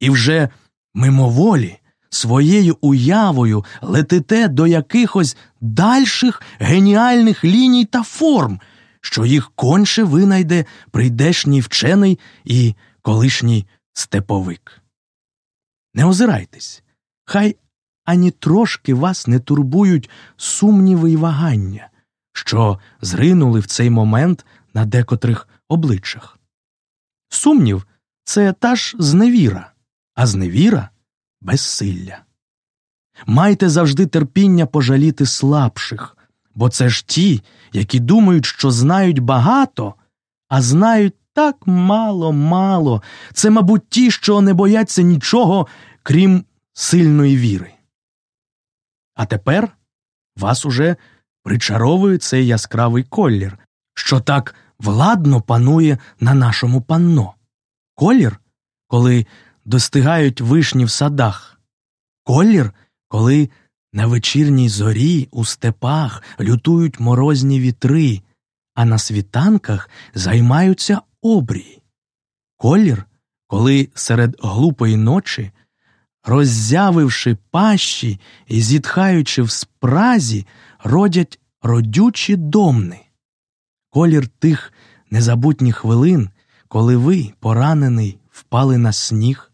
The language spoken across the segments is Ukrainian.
і вже мимоволі своєю уявою летите до якихось дальших геніальних ліній та форм, що їх конче винайде прийдешній вчений і колишній степовик. Не озирайтесь, хай ані трошки вас не турбують сумніви й вагання, що зринули в цей момент на декотрих обличчях. Сумнів це та ж зневіра, а зневіра безсилля. Майте завжди терпіння пожаліти слабших, бо це ж ті, які думають, що знають багато, а знають так мало, мало. Це, мабуть, ті, що не бояться нічого, крім сильної віри. А тепер вас уже причаровує цей яскравий колір, що так владно панує на нашому панно. Колір, коли достигають вишні в садах, колір, коли на вечірній зорі у степах лютують морозні вітри, а на світанках займаються обрії, колір, коли серед глупої ночі, роззявивши пащі і зітхаючи в спразі, родять родючі домни, колір тих незабутніх хвилин, коли ви, поранений, впали на сніг,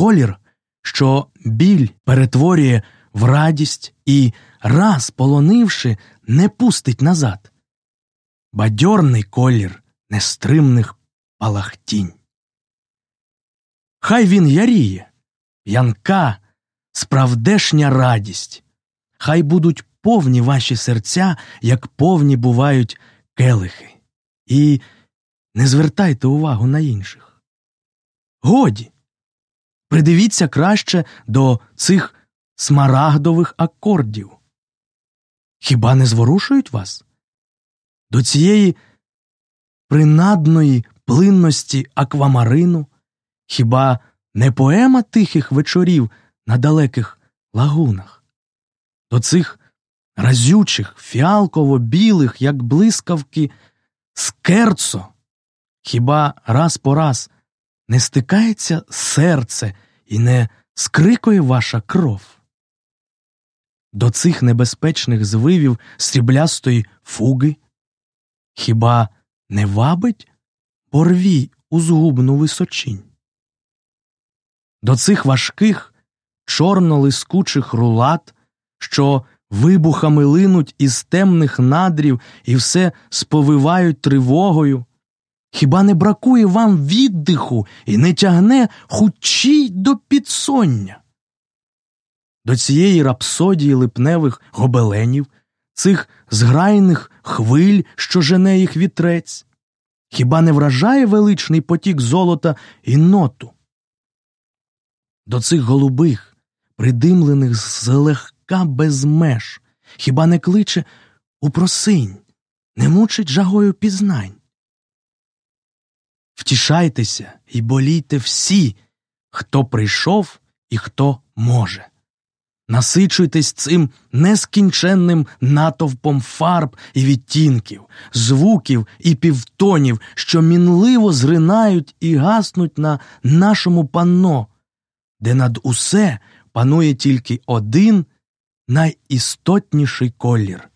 колір, що біль перетворює в радість і, раз полонивши, не пустить назад. Бадьорний колір нестримних палахтінь. Хай він яріє, п'янка, справдешня радість, хай будуть повні ваші серця, як повні бувають келихи, і не звертайте увагу на інших. Годі, придивіться краще до цих смарагдових акордів. Хіба не зворушують вас? До цієї принадної плинності аквамарину, хіба не поема тихих вечорів на далеких лагунах, до цих разючих, фіалково-білих, як блискавки, скерцо, хіба раз по раз не стикається серце і не скрикує ваша кров? До цих небезпечних звивів сріблястої фуги, хіба не вабить порвій у згубну височинь? До цих важких чорно-лискучих рулат, що вибухами линуть із темних надрів і все сповивають тривогою, хіба не бракує вам віддиху і не тягне хучій до підсоння? До цієї рапсодії липневих гобеленів, цих зграйних хвиль, що жене їх вітрець, хіба не вражає величний потік золота і ноту? До цих голубих, придимлених злегка без меж, хіба не кличе упросинь, не мучить жагою пізнань? Втішайтеся і болійте всі, хто прийшов і хто може. Насичуйтесь цим нескінченним натовпом фарб і відтінків, звуків і півтонів, що мінливо зринають і гаснуть на нашому панно, де над усе панує тільки один найістотніший колір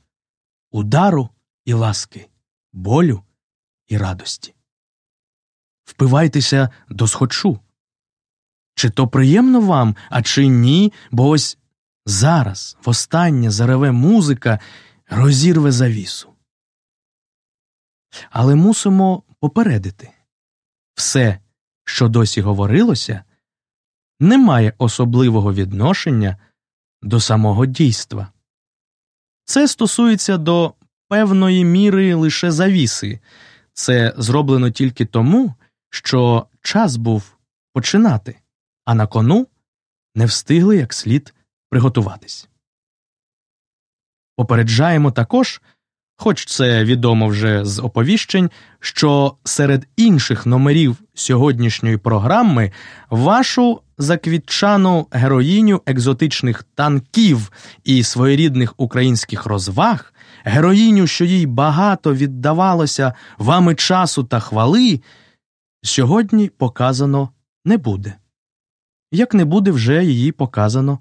удару і ласки, болю і радості. Впивайтеся до схочу. Чи то приємно вам, а чи ні, бо ось зараз востаннє зареве музика розірве завісу. Але мусимо попередити все, що досі говорилося, не має особливого відношення до самого дійства. Це стосується до певної міри лише завіси, це зроблено тільки тому, що час був починати, а на кону не встигли як слід приготуватись. Попереджаємо також, хоч це відомо вже з оповіщень, що серед інших номерів сьогоднішньої програми вашу заквітчану героїню екзотичних танків і своєрідних українських розваг, героїню, що їй багато віддавалося вами часу та хвали, сьогодні показано не буде. як не буде вже її показано